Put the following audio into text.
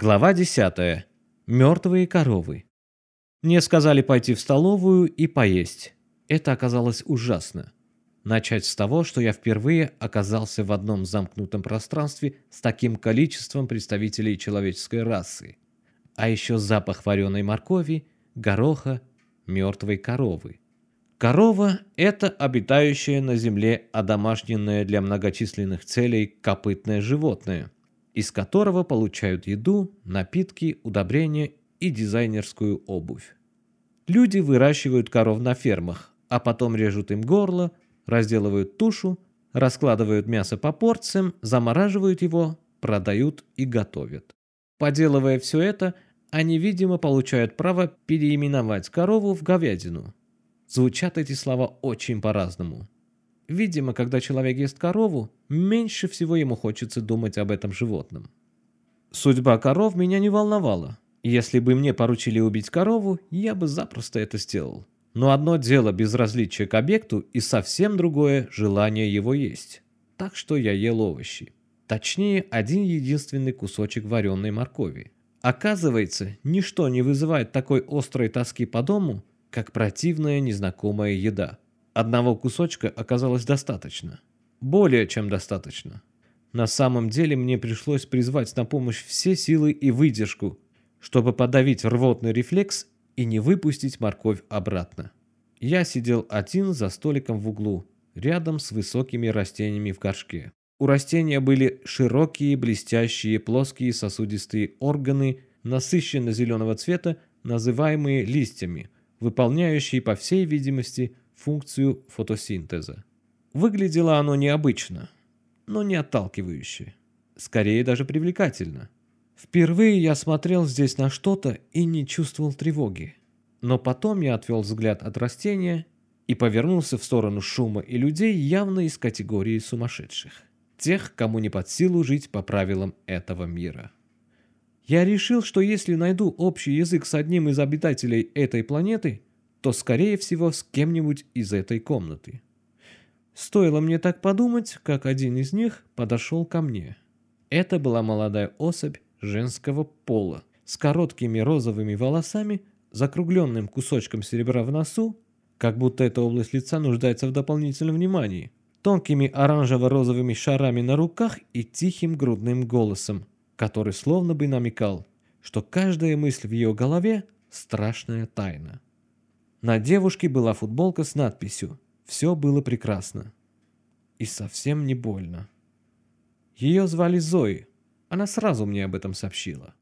Глава 10. Мертвые коровы. Мне сказали пойти в столовую и поесть. Это оказалось ужасно. Начать с того, что я впервые оказался в одном замкнутом пространстве с таким количеством представителей человеческой расы. А еще запах вареной моркови, гороха, мертвой коровы. Корова – это обитающее на земле одомашненное для многочисленных целей копытное животное – из которого получают еду, напитки, удобрения и дизайнерскую обувь. Люди выращивают коров на фермах, а потом режут им горло, разделывают тушу, раскладывают мясо по порциям, замораживают его, продают и готовят. Поделывая все это, они, видимо, получают право переименовать корову в говядину. Звучат эти слова очень по-разному. Видимо, когда человек ест корову, меньше всего ему хочется думать об этом животном. Судьба коров меня не волновала. Если бы мне поручили убить корову, я бы запросто это сделал. Но одно дело безразличие к объекту и совсем другое желание его есть. Так что я ел овощи. Точнее, один единственный кусочек вареной моркови. Оказывается, ничто не вызывает такой острой тоски по дому, как противная незнакомая еда. Одного кусочка оказалось достаточно. Более чем достаточно. На самом деле мне пришлось призвать на помощь все силы и выдержку, чтобы подавить рвотный рефлекс и не выпустить морковь обратно. Я сидел один за столиком в углу, рядом с высокими растениями в горшке. У растения были широкие, блестящие, плоские сосудистые органы насыщенно зеленого цвета, называемые листьями, выполняющие, по всей видимости, функцию фотосинтеза. Выглядело оно необычно, но не отталкивающе. Скорее даже привлекательно. Впервые я смотрел здесь на что-то и не чувствовал тревоги. Но потом я отвел взгляд от растения и повернулся в сторону шума и людей явно из категории сумасшедших. Тех, кому не под силу жить по правилам этого мира. Я решил, что если найду общий язык с одним из обитателей этой планеты, то, скорее всего, с кем-нибудь из этой комнаты. Стоило мне так подумать, как один из них подошел ко мне. Это была молодая особь женского пола, с короткими розовыми волосами, закругленным кусочком серебра в носу, как будто эта область лица нуждается в дополнительном внимании, тонкими оранжево-розовыми шарами на руках и тихим грудным голосом, который словно бы намекал, что каждая мысль в ее голове – страшная тайна. На девушке была футболка с надписью «Все было прекрасно». И совсем не больно. Ее звали Зои. Она сразу мне об этом сообщила.